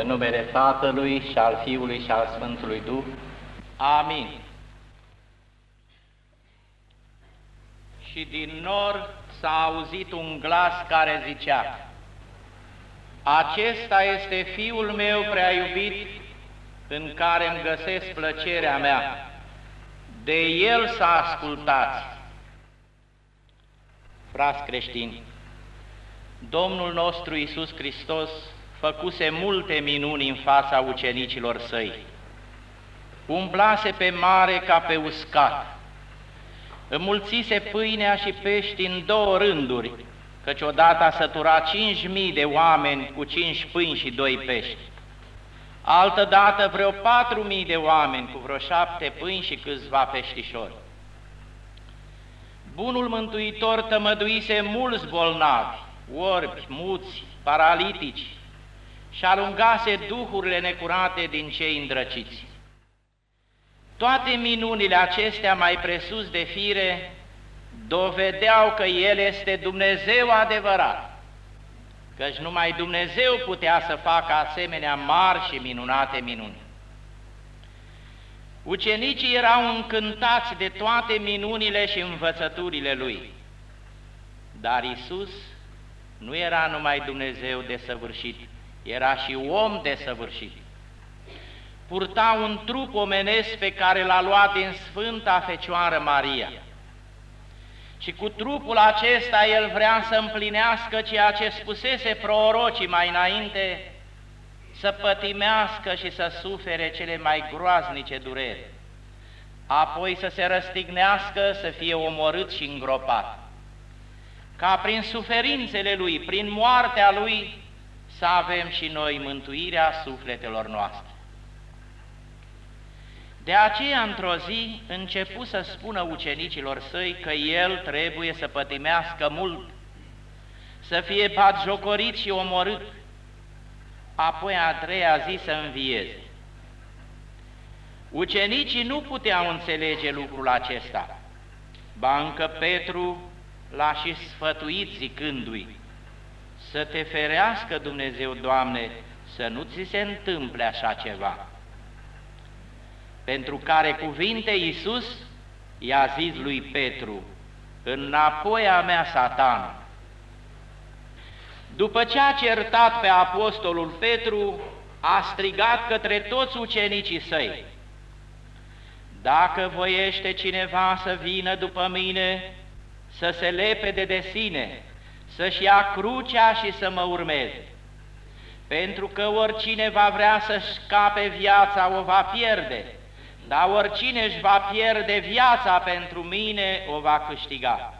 În numele Tatălui și al Fiului și al Sfântului Duh. Amin. Și din nor s-a auzit un glas care zicea, Acesta este Fiul meu prea iubit, în care îmi găsesc plăcerea mea. De El să ascultați. Frați creștini, Domnul nostru Iisus Hristos făcuse multe minuni în fața ucenicilor săi. Umblase pe mare ca pe uscat, înmulțise pâinea și pești în două rânduri, căci odată a săturat cinci mii de oameni cu cinci pâini și doi pești. Altădată vreo patru mii de oameni cu vreo șapte pâini și câțiva peștișori. Bunul Mântuitor tămăduise mulți bolnavi, orbi, muți, paralitici și alungase duhurile necurate din cei îndrăciți. Toate minunile acestea mai presus de fire dovedeau că El este Dumnezeu adevărat, căci numai Dumnezeu putea să facă asemenea mari și minunate minuni. Ucenicii erau încântați de toate minunile și învățăturile Lui, dar Isus nu era numai Dumnezeu de săvârșit, era și om de săvârșit. Purta un trup omenesc pe care l-a luat din Sfânta Fecioară Maria. Și cu trupul acesta el vrea să împlinească ceea ce spusese prorocii mai înainte, să pătimească și să sufere cele mai groaznice dureri, apoi să se răstignească, să fie omorât și îngropat ca prin suferințele Lui, prin moartea Lui, să avem și noi mântuirea sufletelor noastre. De aceea, într-o zi, începu să spună ucenicilor săi că El trebuie să pătimească mult, să fie batjocorit și omorât, apoi a treia zi să învieze. Ucenicii nu puteau înțelege lucrul acesta, ba încă Petru l-a și sfătuit zicându-i, să te ferească Dumnezeu, Doamne, să nu ți se întâmple așa ceva. Pentru care cuvinte Iisus i-a zis lui Petru, înapoi a mea, Satan. După ce a certat pe apostolul Petru, a strigat către toți ucenicii săi, Dacă voiește cineva să vină după mine, să se lepede de sine, să-și ia crucea și să mă urmeze. Pentru că oricine va vrea să-și scape viața o va pierde, dar oricine își va pierde viața pentru mine o va câștiga.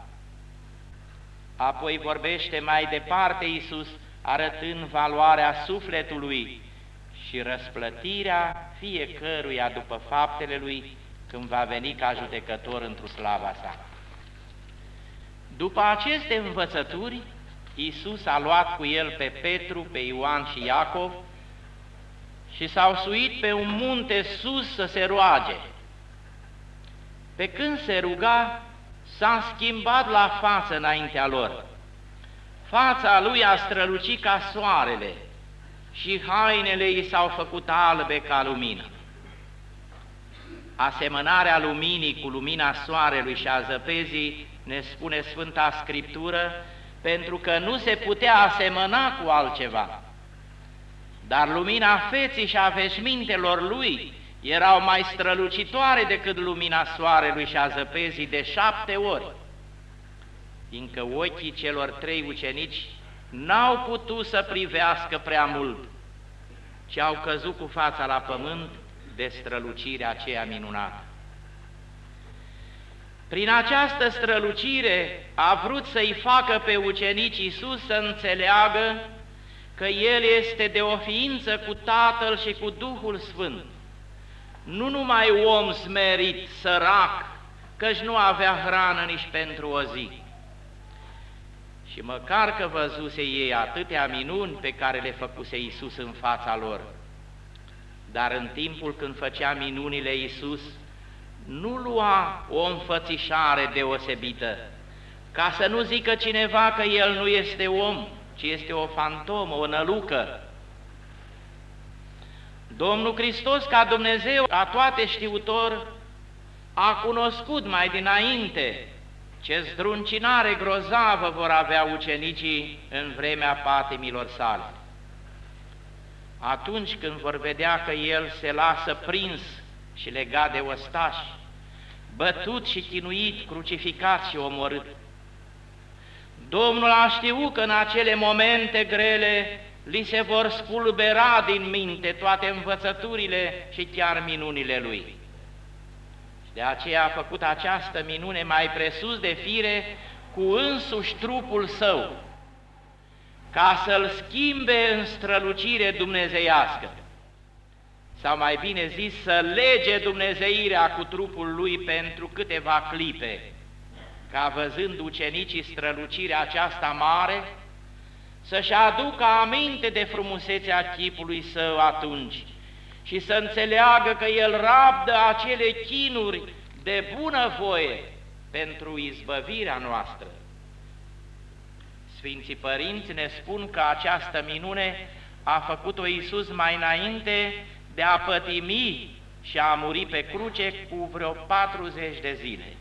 Apoi vorbește mai departe Iisus, arătând valoarea sufletului și răsplătirea fiecăruia după faptele lui când va veni ca judecător într-o slava sa. După aceste învățături, Iisus a luat cu el pe Petru, pe Ioan și Iacov și s-au suit pe un munte sus să se roage. Pe când se ruga, s-a schimbat la față înaintea lor. Fața lui a strălucit ca soarele și hainele i s-au făcut albe ca lumină. Asemănarea luminii cu lumina soarelui și a zăpezii ne spune Sfânta Scriptură, pentru că nu se putea asemăna cu altceva. Dar lumina feții și a veșmintelor lui erau mai strălucitoare decât lumina soarelui și a zăpezii de șapte ori, fiindcă ochii celor trei ucenici n-au putut să privească prea mult, ci au căzut cu fața la pământ de strălucirea aceea minunată. Prin această strălucire a vrut să-i facă pe ucenici Iisus să înțeleagă că El este de o ființă cu Tatăl și cu Duhul Sfânt. Nu numai om smerit, sărac, căci nu avea hrană nici pentru o zi. Și măcar că văzuse ei atâtea minuni pe care le făcuse Iisus în fața lor, dar în timpul când făcea minunile Iisus, nu lua o înfățișare deosebită, ca să nu zică cineva că el nu este om, ci este o fantomă, o nălucă. Domnul Hristos, ca Dumnezeu, a toate știutor, a cunoscut mai dinainte ce zdruncinare grozavă vor avea ucenicii în vremea patimilor sale. Atunci când vor vedea că El se lasă prins și legat de ostași, bătut și chinuit, crucificat și omorât. Domnul a știut că în acele momente grele li se vor spulbera din minte toate învățăturile și chiar minunile Lui. Și de aceea a făcut această minune mai presus de fire cu însuși trupul Său, ca să-L schimbe în strălucire dumnezeiască, sau mai bine zis, să lege dumnezeirea cu trupul Lui pentru câteva clipe, ca văzând ucenicii strălucirea aceasta mare, să-și aducă aminte de frumusețea chipului său atunci și să înțeleagă că el rabdă acele chinuri de bună voie pentru izbăvirea noastră. Sfinții Părinți ne spun că această minune a făcut-o Iisus mai înainte de a pătimi și a muri pe cruce cu vreo 40 de zile.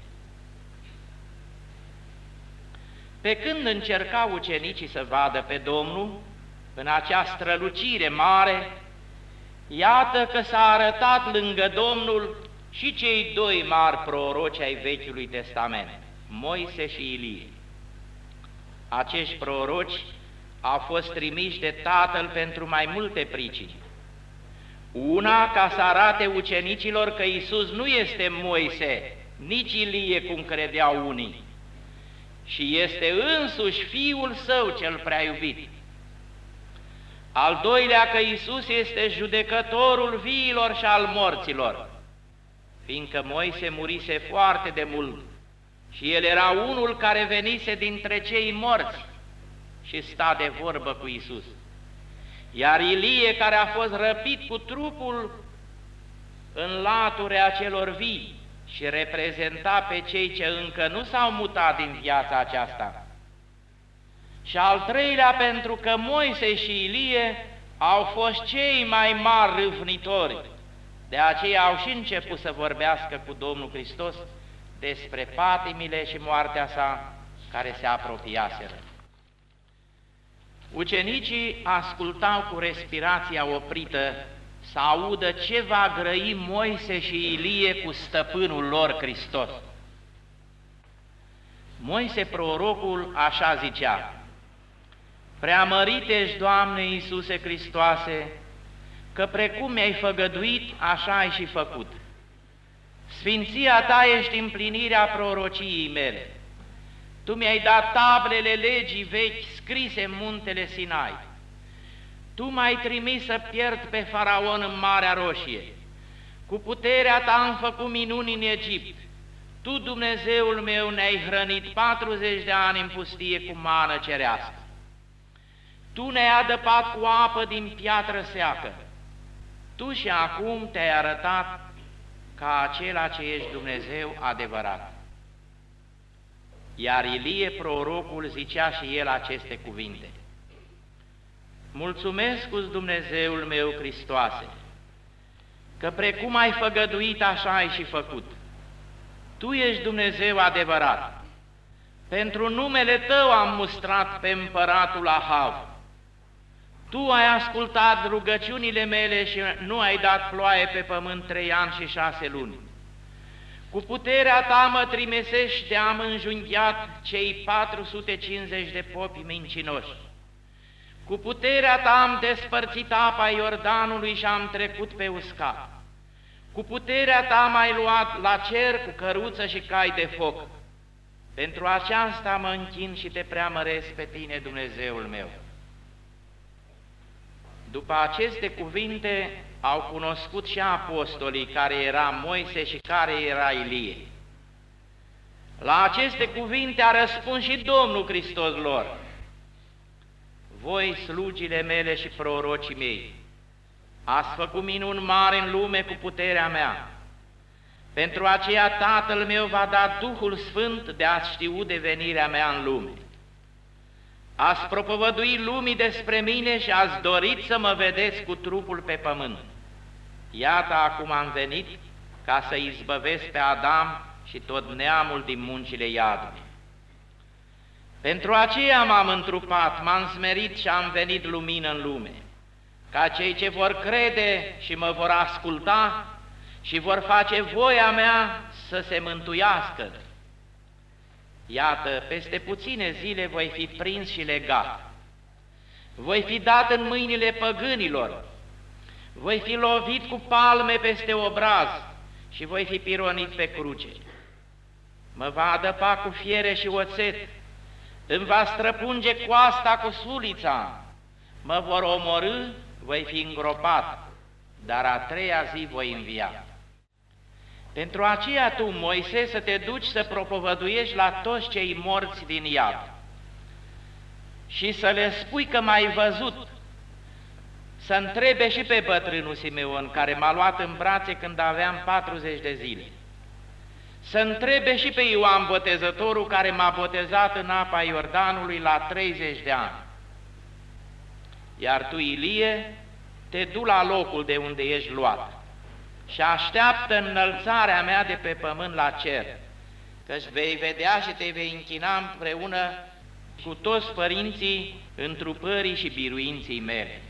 Pe când încercau ucenicii să vadă pe Domnul, în acea strălucire mare, iată că s-a arătat lângă Domnul și cei doi mari proroci ai Vechiului Testament, Moise și Ilie. Acești proroci au fost trimiși de Tatăl pentru mai multe pricini. Una, ca să arate ucenicilor că Isus nu este Moise, nici Ilie, cum credeau unii, și este însuși Fiul Său cel prea iubit. Al doilea că Isus este judecătorul viilor și al morților, fiindcă Moise murise foarte de mult și el era unul care venise dintre cei morți și sta de vorbă cu Isus. Iar Ilie, care a fost răpit cu trupul în laturea celor vii, și reprezenta pe cei ce încă nu s-au mutat din viața aceasta. Și al treilea, pentru că Moise și Ilie au fost cei mai mari râvnitori, de aceea au și început să vorbească cu Domnul Hristos despre patimile și moartea sa care se apropiaseră. Ucenicii ascultau cu respirația oprită să audă ce va grăi Moise și Ilie cu stăpânul lor Hristos. Moise prorocul așa zicea, Preamărit ești, Doamne Iisuse Hristoase, că precum mi-ai făgăduit, așa ai și făcut. Sfinția Ta ești împlinirea prorociei mele. Tu mi-ai dat tablele legii vechi scrise în muntele Sinai. Tu m-ai trimis să pierd pe faraon în Marea Roșie. Cu puterea ta am făcut minuni în Egipt. Tu, Dumnezeul meu, ne-ai hrănit 40 de ani în pustie cu mană cerească. Tu ne-ai adăpat cu apă din piatră seacă. Tu și acum te-ai arătat ca acela ce ești Dumnezeu adevărat. Iar Ilie, prorocul, zicea și el aceste cuvinte. Mulțumesc cu Dumnezeul meu Hristoase, că precum ai făgăduit, așa ai și făcut. Tu ești Dumnezeu adevărat. Pentru numele Tău am mustrat pe împăratul Ahav. Tu ai ascultat rugăciunile mele și nu ai dat ploaie pe pământ trei ani și șase luni. Cu puterea ta mă trimesești de am înjunghiat cei 450 de popi mincinoși. Cu puterea ta am despărțit apa Iordanului și am trecut pe uscat. Cu puterea ta m-ai luat la cer cu căruță și cai de foc. Pentru aceasta mă închin și te preamăresc pe tine, Dumnezeul meu. După aceste cuvinte au cunoscut și apostolii care era Moise și care era Ilie. La aceste cuvinte a răspuns și Domnul Hristos lor voi, slugile mele și prorocii mei, ați făcut minuni mari în lume cu puterea mea. Pentru aceea Tatăl meu va da Duhul Sfânt de a știu de venirea mea în lume. Ați propovăduit lumii despre mine și ați dorit să mă vedeți cu trupul pe pământ. Iată acum am venit ca să izbăvesc pe Adam și tot neamul din muncile iadului. Pentru aceea m-am întrupat, m-am smerit și am venit lumină în lume, ca cei ce vor crede și mă vor asculta și vor face voia mea să se mântuiască. Iată, peste puține zile voi fi prins și legat. Voi fi dat în mâinile păgânilor. Voi fi lovit cu palme peste obraz și voi fi pironit pe cruce. Mă va adăpa cu fiere și oțet, îmi va străpunge coasta cu sulița, mă vor omorâ, voi fi îngropat, dar a treia zi voi învia. Pentru aceea tu, Moise, să te duci să propovăduiești la toți cei morți din iad. Și să le spui că m-ai văzut, să întrebe și pe bătrânul Simeon, care m-a luat în brațe când aveam 40 de zile, să întrebe și pe Ioan Botezătorul, care m-a botezat în apa Iordanului la 30 de ani. Iar tu, Ilie, te du la locul de unde ești luat și așteaptă înălțarea mea de pe pământ la cer, căci vei vedea și te vei închina împreună cu toți părinții întrupării și biruinții mele.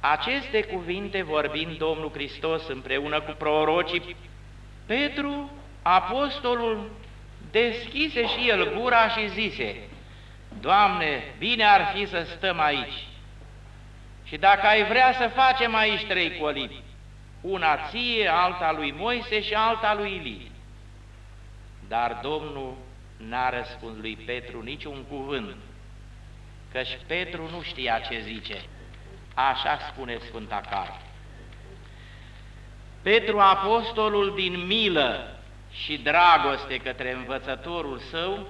Aceste cuvinte vorbind Domnul Hristos împreună cu prorocii, Petru, apostolul, deschise și el gura și zise, Doamne, bine ar fi să stăm aici. Și dacă ai vrea să facem aici trei colibi, una ție, alta lui Moise și alta lui Ilie. Dar Domnul n-a răspuns lui Petru niciun cuvânt, căci Petru nu știa ce zice. Așa spune Sfânta Carte. Petru, apostolul din milă și dragoste către învățătorul său,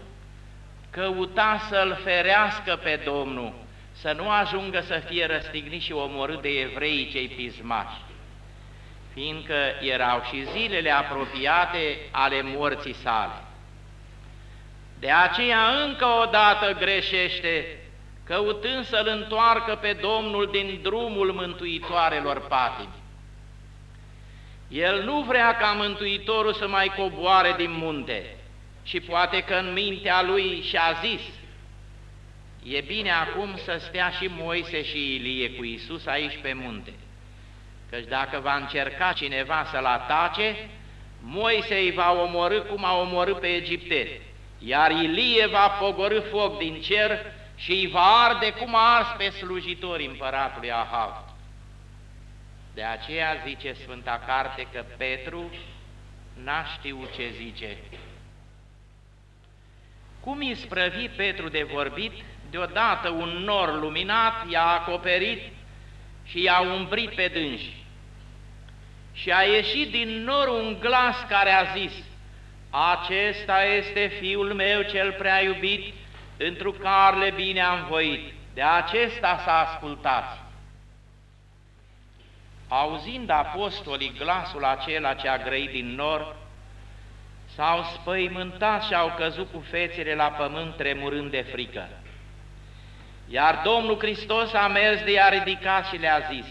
căuta să-l ferească pe Domnul, să nu ajungă să fie răstignit și omorât de evreii cei pismași fiindcă erau și zilele apropiate ale morții sale. De aceea încă o dată greșește, căutând să-L întoarcă pe Domnul din drumul mântuitoarelor patimi. El nu vrea ca Mântuitorul să mai coboare din munte și poate că în mintea lui și-a zis, e bine acum să stea și Moise și Ilie cu Isus aici pe munte căci dacă va încerca cineva să-l atace, Moise îi va omorâ cum a omorât pe egipteni, iar Ilie va pogorâ foc din cer și îi va arde cum a ars pe slujitorii împăratului Ahav. De aceea zice Sfânta Carte că Petru n-a știut ce zice. Cum îi sprăvi Petru de vorbit, deodată un nor luminat i-a acoperit și i-a umbrit pe dânsi. Și a ieșit din nor un glas care a zis, Acesta este Fiul meu cel prea iubit, întru care bine am voit, de acesta să ascultați. Auzind apostolii glasul acela ce a grăit din nor, s-au spăimântat și au căzut cu fețele la pământ tremurând de frică. Iar Domnul Hristos a mers de i-a ridicat și le-a zis,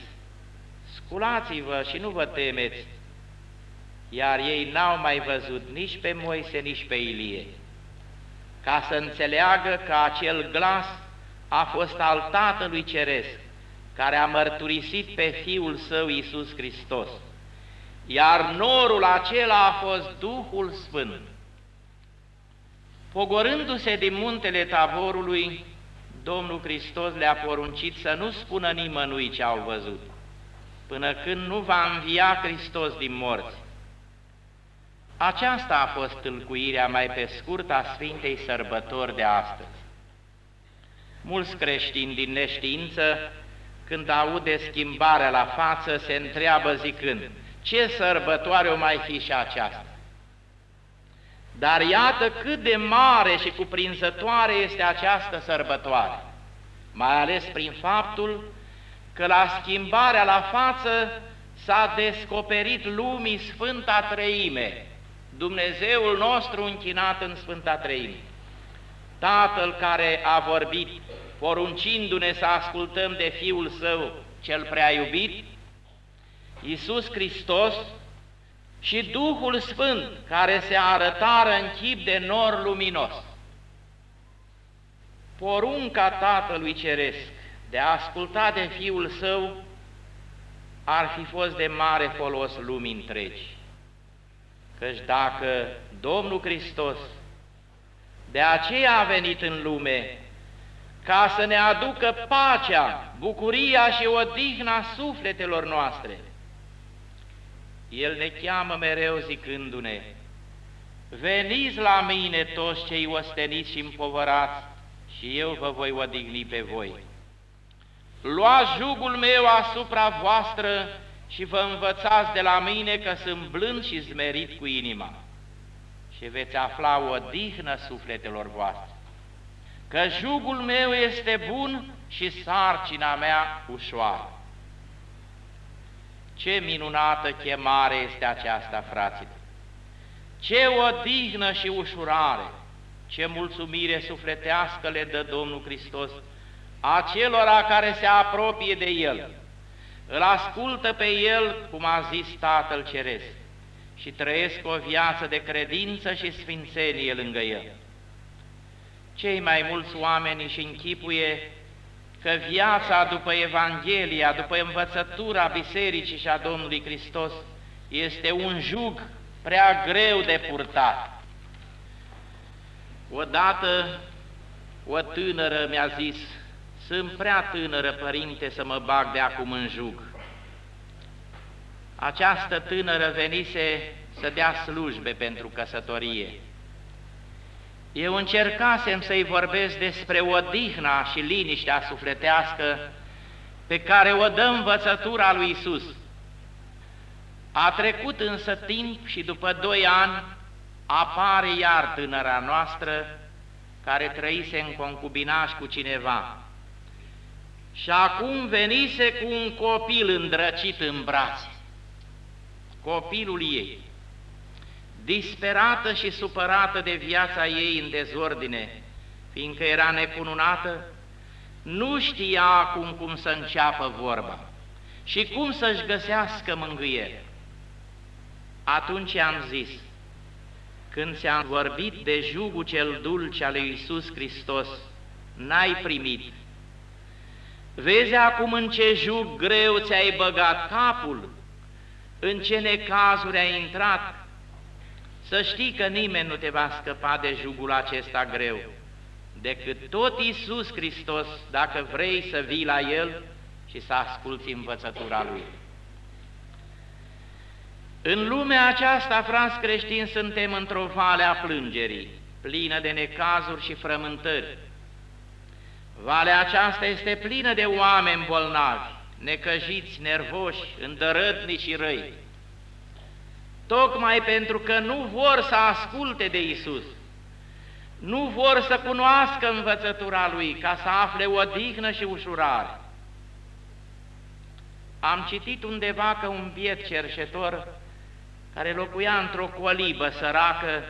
Sculați-vă și nu vă temeți, iar ei n-au mai văzut nici pe Moise, nici pe Ilie, ca să înțeleagă că acel glas a fost al Tatălui Ceresc, care a mărturisit pe Fiul Său Iisus Hristos, iar norul acela a fost Duhul Sfânt. Pogorându-se din muntele taborului, Domnul Hristos le-a poruncit să nu spună nimănui ce au văzut, până când nu va învia Hristos din morți. Aceasta a fost tâlcuirea mai pe scurt a Sfintei Sărbători de astăzi. Mulți creștini din neștiință, când aude schimbarea la față, se întreabă zicând, ce sărbătoare o mai fi și aceasta? Dar iată cât de mare și cuprinzătoare este această sărbătoare, mai ales prin faptul că la schimbarea la față s-a descoperit lumii Sfânta Treime, Dumnezeul nostru închinat în Sfânta Treime. Tatăl care a vorbit, poruncindu-ne să ascultăm de Fiul Său cel prea iubit, Iisus Hristos și Duhul Sfânt, care se arătară în chip de nor luminos. Porunca Tatălui Ceresc de a asculta de Fiul Său ar fi fost de mare folos lumii întregi. Căci dacă Domnul Hristos de aceea a venit în lume, ca să ne aducă pacea, bucuria și odihna sufletelor noastre, El ne cheamă mereu zicându-ne, Veniți la mine toți cei osteniți și împovărați, și eu vă voi odihni pe voi. Luați jugul meu asupra voastră și vă învățați de la mine că sunt blând și zmerit cu inima și veți afla o dihnă sufletelor voastre. Că jugul meu este bun și sarcina mea ușoară. Ce minunată chemare este aceasta, fraților! Ce odihnă și ușurare, ce mulțumire sufletească le dă Domnul Hristos acelora care se apropie de El, îl ascultă pe El, cum a zis Tatăl Ceresc, și trăiesc o viață de credință și sfințenie lângă El. Cei mai mulți oameni își închipuie că viața după Evanghelia, după învățătura Bisericii și a Domnului Hristos, este un jug prea greu de purtat. Odată o tânără mi-a zis, sunt prea tânără, părinte, să mă bag de acum în jug. Această tânără venise să dea slujbe pentru căsătorie. Eu încercasem să-i vorbesc despre odihna și liniștea sufletească pe care o dă învățătura lui Isus. A trecut însă timp și după doi ani apare iar tânăra noastră care trăise în concubinaj cu cineva și acum venise cu un copil îndrăcit în brațe, copilul ei, disperată și supărată de viața ei în dezordine, fiindcă era necununată, nu știa acum cum să înceapă vorba și cum să-și găsească mângâiere. Atunci am zis, când ți-am vorbit de jugul cel dulce al lui Iisus Hristos, n-ai primit, Vezi acum în ce jug greu ți-ai băgat capul, în ce necazuri ai intrat. Să știi că nimeni nu te va scăpa de jugul acesta greu, decât tot Iisus Hristos, dacă vrei să vii la El și să asculți învățătura Lui. În lumea aceasta, frați creștini, suntem într-o vale a plângerii, plină de necazuri și frământări, Valea aceasta este plină de oameni bolnavi, necăjiți, nervoși, îndărătnici și răi, tocmai pentru că nu vor să asculte de Isus, nu vor să cunoască învățătura Lui ca să afle o dignă și ușurare. Am citit undeva că un biet cerșetor care locuia într-o colibă săracă,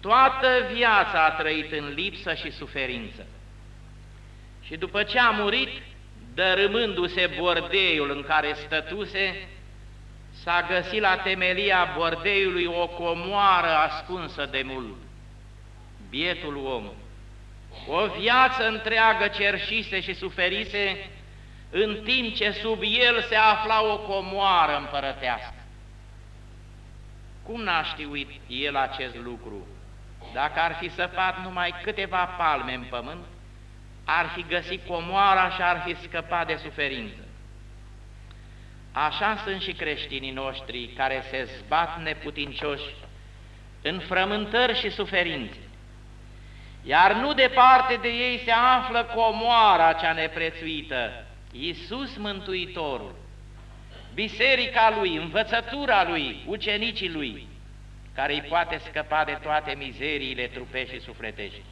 toată viața a trăit în lipsă și suferință. Și după ce a murit, dărâmându-se bordeiul în care stătuse, s-a găsit la temelia bordeiului o comoară ascunsă de mult. Bietul om, o viață întreagă cerșise și suferise, în timp ce sub el se afla o comoară împărătească. Cum n-a știut el acest lucru? Dacă ar fi săpat numai câteva palme în pământ, ar fi găsit comoara și ar fi scăpat de suferință. Așa sunt și creștinii noștri care se zbat neputincioși în frământări și suferințe, iar nu departe de ei se află comoara cea neprețuită, Iisus Mântuitorul, biserica Lui, învățătura Lui, ucenicii Lui, care îi poate scăpa de toate mizeriile trupești și sufletești.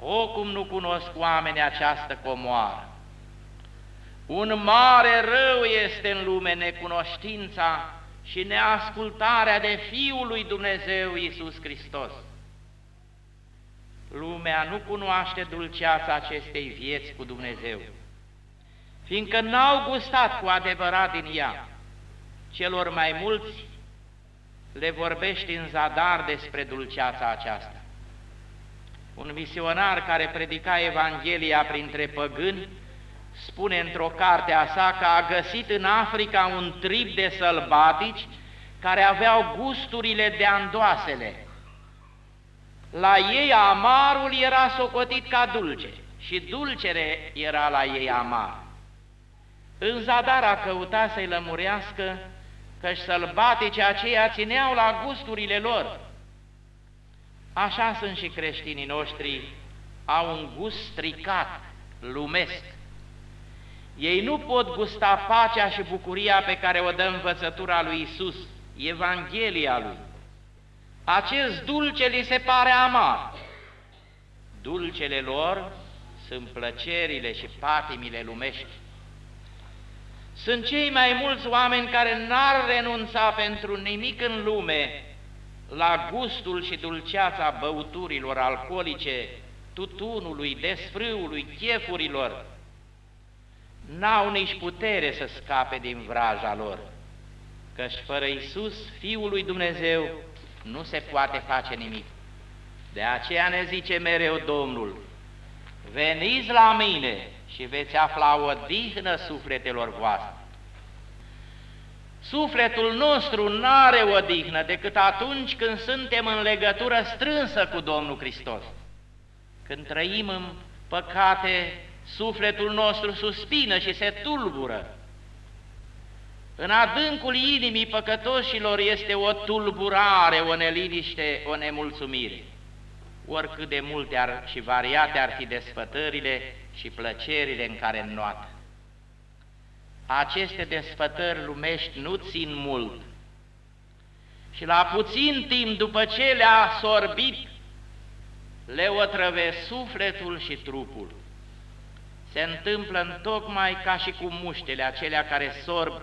O, cum nu cunosc oamenii această comoară! Un mare rău este în lume necunoștința și neascultarea de Fiul lui Dumnezeu Iisus Hristos. Lumea nu cunoaște dulceața acestei vieți cu Dumnezeu. fiindcă n-au gustat cu adevărat din ea. Celor mai mulți le vorbești în zadar despre dulceața aceasta. Un misionar care predica Evanghelia printre păgâni spune într-o carte a sa că a găsit în Africa un trib de sălbatici care aveau gusturile de andoasele. La ei amarul era socotit ca dulce și dulcere era la ei amar. În zadar a căutat să-i lămurească că-și sălbatice aceia țineau la gusturile lor. Așa sunt și creștinii noștri, au un gust stricat, lumesc. Ei nu pot gusta pacea și bucuria pe care o dă învățătura lui Isus, Evanghelia lui. Acest dulce li se pare amar. Dulcele lor sunt plăcerile și patimile lumești. Sunt cei mai mulți oameni care n-ar renunța pentru nimic în lume la gustul și dulceața băuturilor alcoolice, tutunului, desfrâului, chefurilor. N-au nici putere să scape din vraja lor, căci fără Iisus, Fiul lui Dumnezeu, nu se poate face nimic. De aceea ne zice mereu Domnul, veniți la mine și veți afla o dihnă sufletelor voastre. Sufletul nostru nu are o dihnă decât atunci când suntem în legătură strânsă cu Domnul Hristos. Când trăim în păcate, sufletul nostru suspină și se tulbură. În adâncul inimii păcătoșilor este o tulburare, o neliniște, o nemulțumire. Oricât de multe ar, și variate ar fi desfătările și plăcerile în care înnoată. Aceste desfătări lumești nu țin mult și la puțin timp după ce le-a sorbit, le otrăve sufletul și trupul. Se întâmplă în tocmai ca și cu muștele acelea care sorb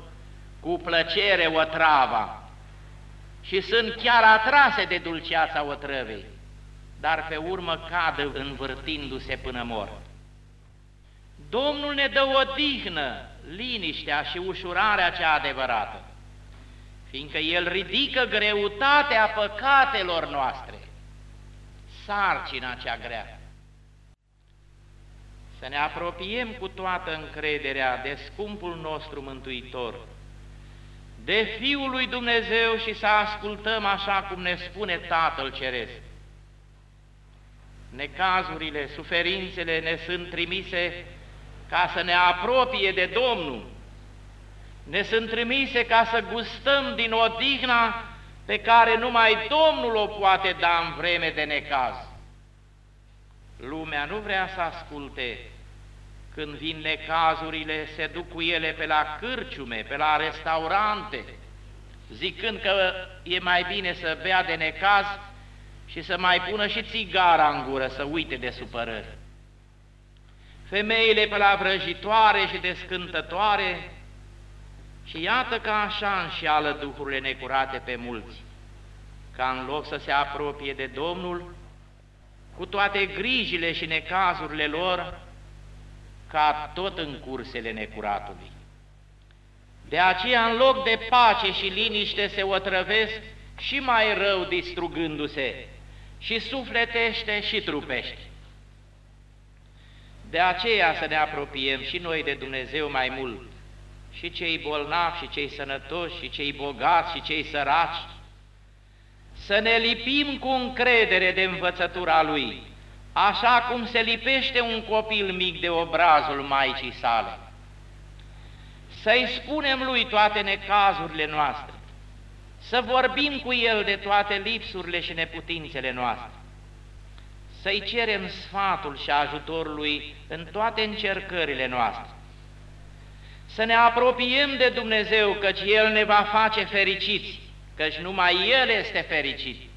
cu plăcere otrava și sunt chiar atrase de dulceața otrăvei, dar pe urmă cadă învârtindu-se până mor. Domnul ne dă o dihnă, liniștea și ușurarea cea adevărată, fiindcă El ridică greutatea păcatelor noastre, sarcina cea grea. Să ne apropiem cu toată încrederea de scumpul nostru Mântuitor, de Fiul lui Dumnezeu și să ascultăm așa cum ne spune Tatăl Ceresc. Necazurile, suferințele ne sunt trimise ca să ne apropie de Domnul. Ne sunt trimise ca să gustăm din odihna pe care numai Domnul o poate da în vreme de necaz. Lumea nu vrea să asculte când vin necazurile, se duc cu ele pe la cârciume, pe la restaurante, zicând că e mai bine să bea de necaz și să mai pună și țigara în gură, să uite de supărări. Femeile pe la vrăjitoare și descântătoare, și iată că așa înșeală duhurile necurate pe mulți, ca în loc să se apropie de Domnul, cu toate grijile și necazurile lor, ca tot în cursele necuratului. De aceea, în loc de pace și liniște, se otrăvesc și mai rău distrugându-se, și sufletește și trupește. De aceea să ne apropiem și noi de Dumnezeu mai mult, și cei bolnavi, și cei sănătoși, și cei bogați, și cei săraci, să ne lipim cu încredere de învățătura Lui, așa cum se lipește un copil mic de obrazul Maicii sale. Să-i spunem Lui toate necazurile noastre, să vorbim cu El de toate lipsurile și neputințele noastre, să-i cerem sfatul și ajutorul Lui în toate încercările noastre, să ne apropiem de Dumnezeu, căci El ne va face fericiți, căci numai El este fericit.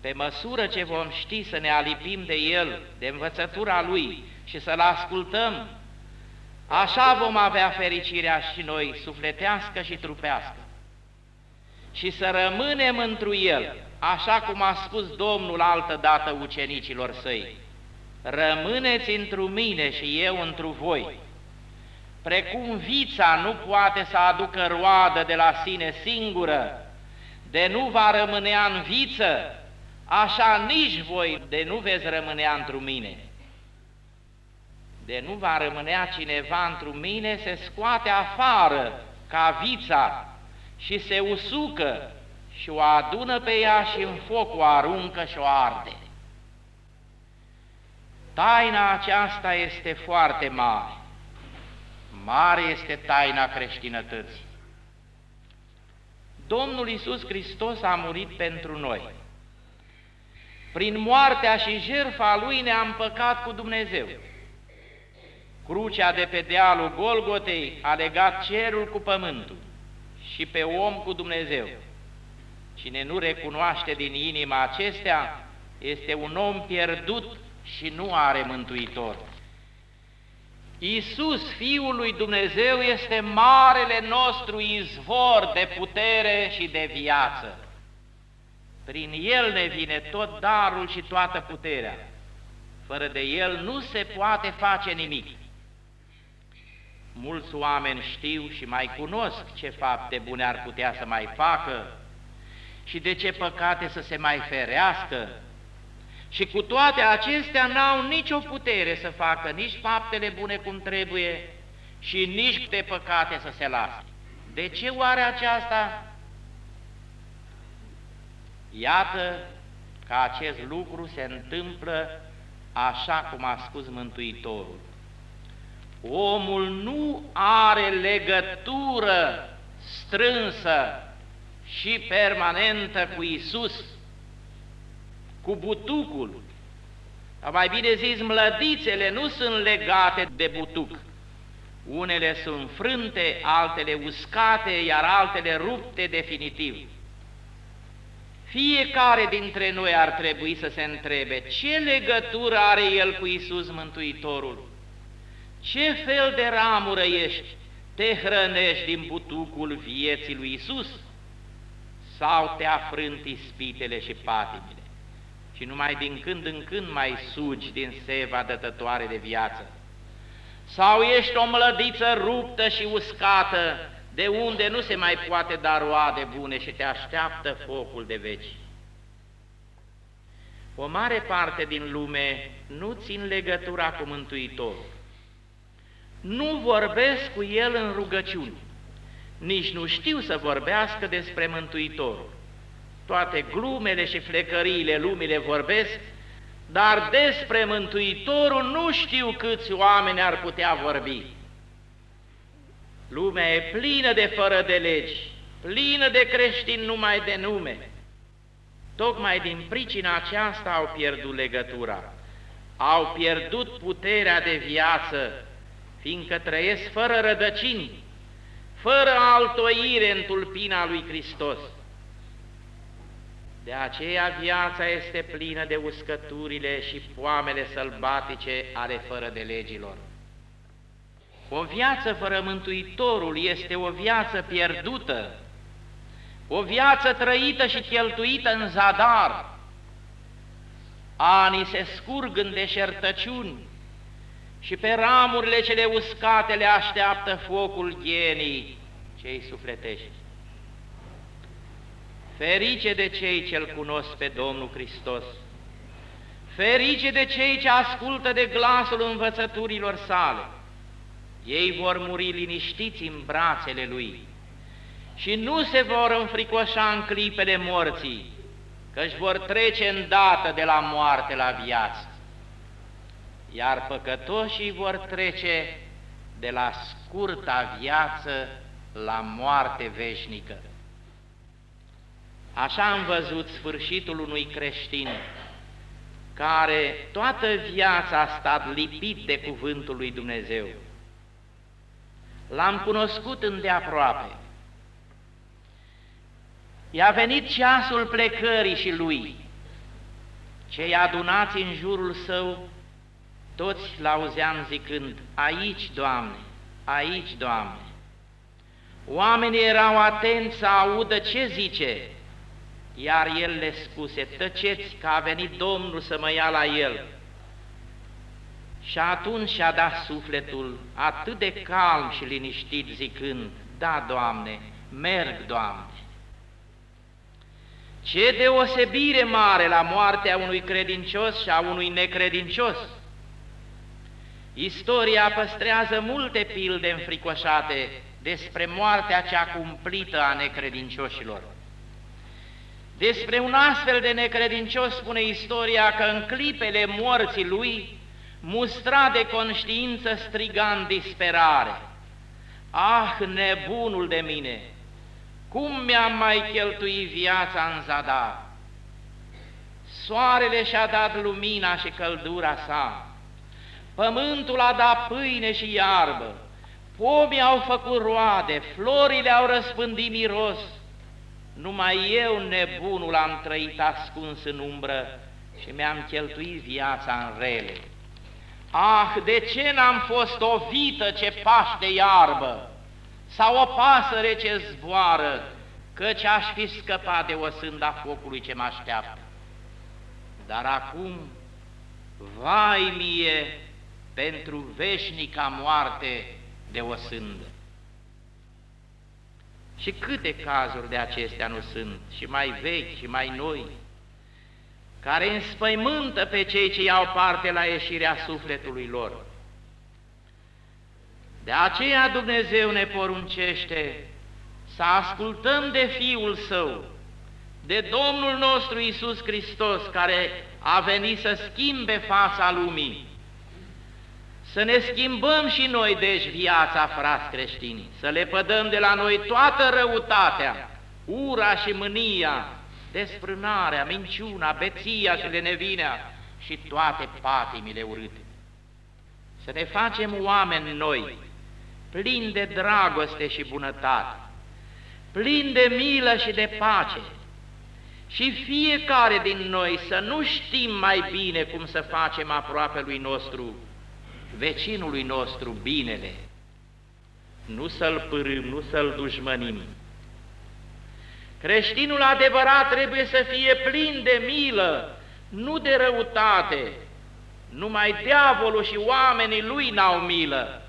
Pe măsură ce vom ști să ne alipim de El, de învățătura Lui și să-L ascultăm, așa vom avea fericirea și noi, sufletească și trupească. Și să rămânem întru El, așa cum a spus Domnul altă dată ucenicilor săi, rămâneți întru mine și eu întru voi, precum vița nu poate să aducă roadă de la sine singură, de nu va rămânea în viță, așa nici voi de nu veți rămânea într mine. De nu va rămânea cineva într mine, se scoate afară ca vița și se usucă și o adună pe ea și în foc o aruncă și o arde. Taina aceasta este foarte mare. Mare este taina creștinătății. Domnul Isus Hristos a murit pentru noi. Prin moartea și jertfa Lui ne-am păcat cu Dumnezeu. Crucea de pe dealul Golgotei a legat cerul cu pământul și pe om cu Dumnezeu. Cine nu recunoaște din inima acestea este un om pierdut și nu are mântuitor. Iisus, Fiul lui Dumnezeu, este marele nostru izvor de putere și de viață. Prin El ne vine tot darul și toată puterea. Fără de El nu se poate face nimic. Mulți oameni știu și mai cunosc ce fapte bune ar putea să mai facă și de ce păcate să se mai ferească, și cu toate acestea n-au nicio putere să facă nici faptele bune cum trebuie și nici de păcate să se lasă. De ce oare aceasta? Iată că acest lucru se întâmplă așa cum a spus Mântuitorul. Omul nu are legătură strânsă și permanentă cu Isus, cu butucul. Dar mai bine zis, mlădițele nu sunt legate de butuc. Unele sunt frânte, altele uscate, iar altele rupte definitiv. Fiecare dintre noi ar trebui să se întrebe ce legătură are El cu Isus Mântuitorul? Ce fel de ramură ești? Te hrănești din butucul vieții lui Isus? Sau te afrânti ispitele și patimile? și numai din când în când mai sugi din seva dătătoare de viață. Sau ești o mlădiță ruptă și uscată, de unde nu se mai poate da roade bune și te așteaptă focul de veci. O mare parte din lume nu țin legătura cu Mântuitorul. Nu vorbesc cu El în rugăciuni, nici nu știu să vorbească despre Mântuitorul toate glumele și flecăriile lumii le vorbesc, dar despre Mântuitorul nu știu câți oameni ar putea vorbi. Lumea e plină de fără de legi, plină de creștini numai de nume. Tocmai din pricina aceasta au pierdut legătura, au pierdut puterea de viață, fiindcă trăiesc fără rădăcini, fără altoire în tulpina lui Hristos. De aceea viața este plină de uscăturile și foamele sălbatice ale fără de legilor. O viață fără Mântuitorul este o viață pierdută, o viață trăită și cheltuită în zadar. Anii se scurg în deșertăciuni și pe ramurile cele uscate le așteaptă focul ghenii cei sufletești. Ferice de cei ce-L cunosc pe Domnul Hristos, ferice de cei ce ascultă de glasul învățăturilor sale. Ei vor muri liniștiți în brațele Lui și nu se vor înfricoșa în clipele morții, căci vor trece îndată de la moarte la viață, iar păcătoșii vor trece de la scurta viață la moarte veșnică. Așa am văzut sfârșitul unui creștin care toată viața a stat lipit de cuvântul lui Dumnezeu. L-am cunoscut îndeaproape. I-a venit ceasul plecării și lui. Cei adunați în jurul său, toți l-auzeam zicând, Aici, Doamne, aici, Doamne. Oamenii erau atenți să audă ce zice, iar el le spuse, tăceți că a venit Domnul să mă ia la el. Și atunci și-a dat sufletul atât de calm și liniștit zicând, Da, Doamne, merg, Doamne. Ce deosebire mare la moartea unui credincios și a unui necredincios! Istoria păstrează multe pilde înfricoșate despre moartea cea cumplită a necredincioșilor. Despre un astfel de necredincios spune istoria că în clipele morții lui, mustra de conștiință striga în disperare, Ah, nebunul de mine, cum mi-am mai cheltuit viața în zadar? Soarele și-a dat lumina și căldura sa, pământul a dat pâine și iarbă, pomii au făcut roade, florile au răspândit miros, numai eu, nebunul, am trăit ascuns în umbră și mi-am cheltuit viața în rele. Ah, de ce n-am fost o vită ce paște iarbă sau o pasăre ce zboară, căci aș fi scăpat de o sânda focului ce mă așteaptă. Dar acum, vai mie, pentru veșnica moarte de o sândă. Și câte cazuri de acestea nu sunt, și mai vechi și mai noi, care înspăimântă pe cei ce iau parte la ieșirea sufletului lor. De aceea Dumnezeu ne poruncește să ascultăm de Fiul Său, de Domnul nostru Isus Hristos, care a venit să schimbe fața lumii, să ne schimbăm și noi, deci, viața, frați creștini, să le pădăm de la noi toată răutatea, ura și mânia, desprânarea, minciuna, beția și lenevinea și toate patimile urâte. Să ne facem oameni noi, plini de dragoste și bunătate, plini de milă și de pace, și fiecare din noi să nu știm mai bine cum să facem aproape lui nostru, vecinului nostru, binele, nu să-l pârâm, nu să-l dușmănim, Creștinul adevărat trebuie să fie plin de milă, nu de răutate. Numai diavolul și oamenii lui n-au milă.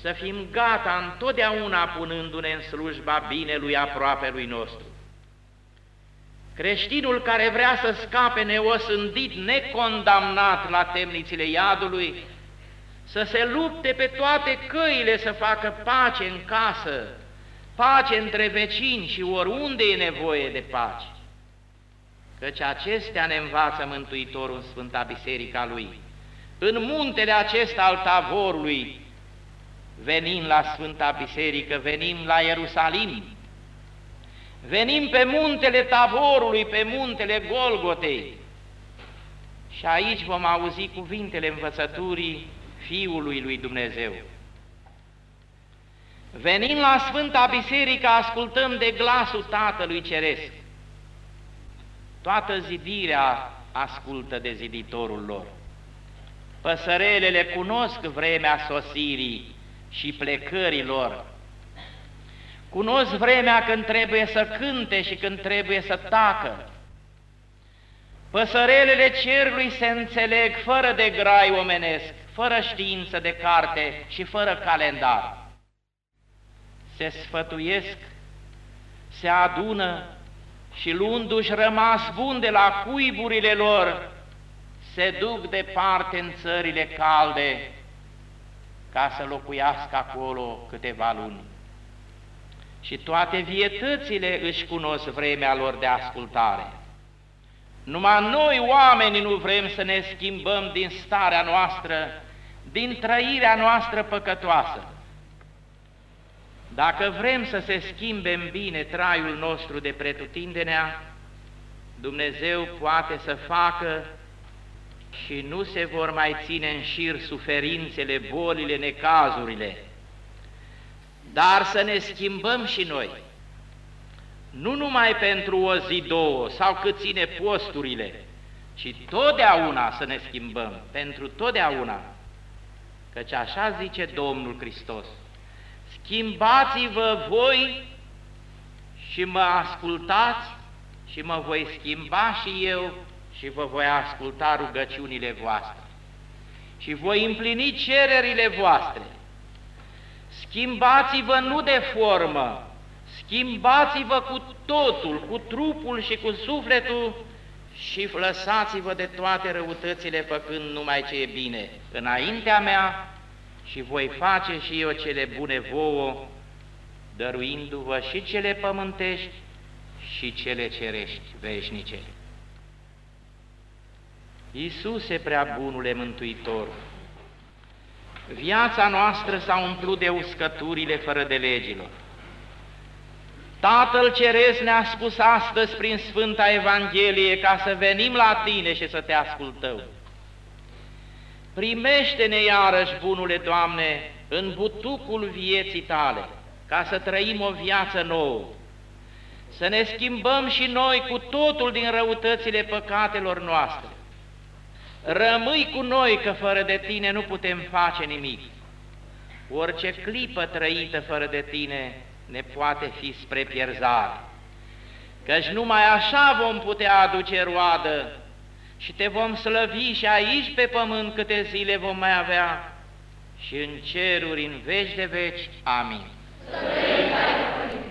Să fim gata întotdeauna punându-ne în slujba binelui aproape lui nostru. Creștinul care vrea să scape neosândit, necondamnat la temnițile iadului, să se lupte pe toate căile să facă pace în casă, pace între vecini și oriunde e nevoie de pace. Căci acestea ne învață Mântuitorul în Sfânta Biserica Lui. În muntele acesta al tavorului, venim la Sfânta Biserică, venim la Ierusalim, venim pe muntele tavorului, pe muntele Golgotei, și aici vom auzi cuvintele învățăturii Fiului lui Dumnezeu. Venim la Sfânta Biserică, ascultăm de glasul Tatălui Ceresc. Toată zidirea ascultă de ziditorul lor. Păsărelele cunosc vremea sosirii și plecării lor. Cunosc vremea când trebuie să cânte și când trebuie să tacă. Păsărelele cerului se înțeleg fără de grai omenesc, fără știință de carte și fără calendar se sfătuiesc, se adună și luându-și rămas bun de la cuiburile lor, se duc departe în țările calde ca să locuiască acolo câteva luni. Și toate vietățile își cunosc vremea lor de ascultare. Numai noi, oamenii, nu vrem să ne schimbăm din starea noastră, din trăirea noastră păcătoasă. Dacă vrem să se schimbe în bine traiul nostru de pretutindenea, Dumnezeu poate să facă și nu se vor mai ține în șir suferințele, bolile, necazurile, dar să ne schimbăm și noi, nu numai pentru o zi, două sau cât ține posturile, ci totdeauna să ne schimbăm, pentru totdeauna, căci așa zice Domnul Hristos, schimbați-vă voi și mă ascultați și mă voi schimba și eu și vă voi asculta rugăciunile voastre. și voi împlini cererile voastre. Schimbați-vă nu de formă, schimbați-vă cu totul, cu trupul și cu sufletul și lăsați-vă de toate răutățile făcând numai ce e bine înaintea mea și voi face și eu cele bune vouă, dăruindu-vă și cele pământești și cele cerești veșnice. Iisuse prea bunule Mântuitor, viața noastră s-a umplut de uscăturile fără de legilor. Tatăl Ceresc ne-a spus astăzi prin Sfânta Evanghelie ca să venim la Tine și să Te ascultăm. Primește-ne iarăși, bunule Doamne, în butucul vieții Tale, ca să trăim o viață nouă, să ne schimbăm și noi cu totul din răutățile păcatelor noastre. Rămâi cu noi că fără de Tine nu putem face nimic. Orice clipă trăită fără de Tine ne poate fi spre pierzare, căci numai așa vom putea aduce roadă și te vom slăvi și aici pe pământ câte zile vom mai avea și în ceruri în veci de veci. Amin. Să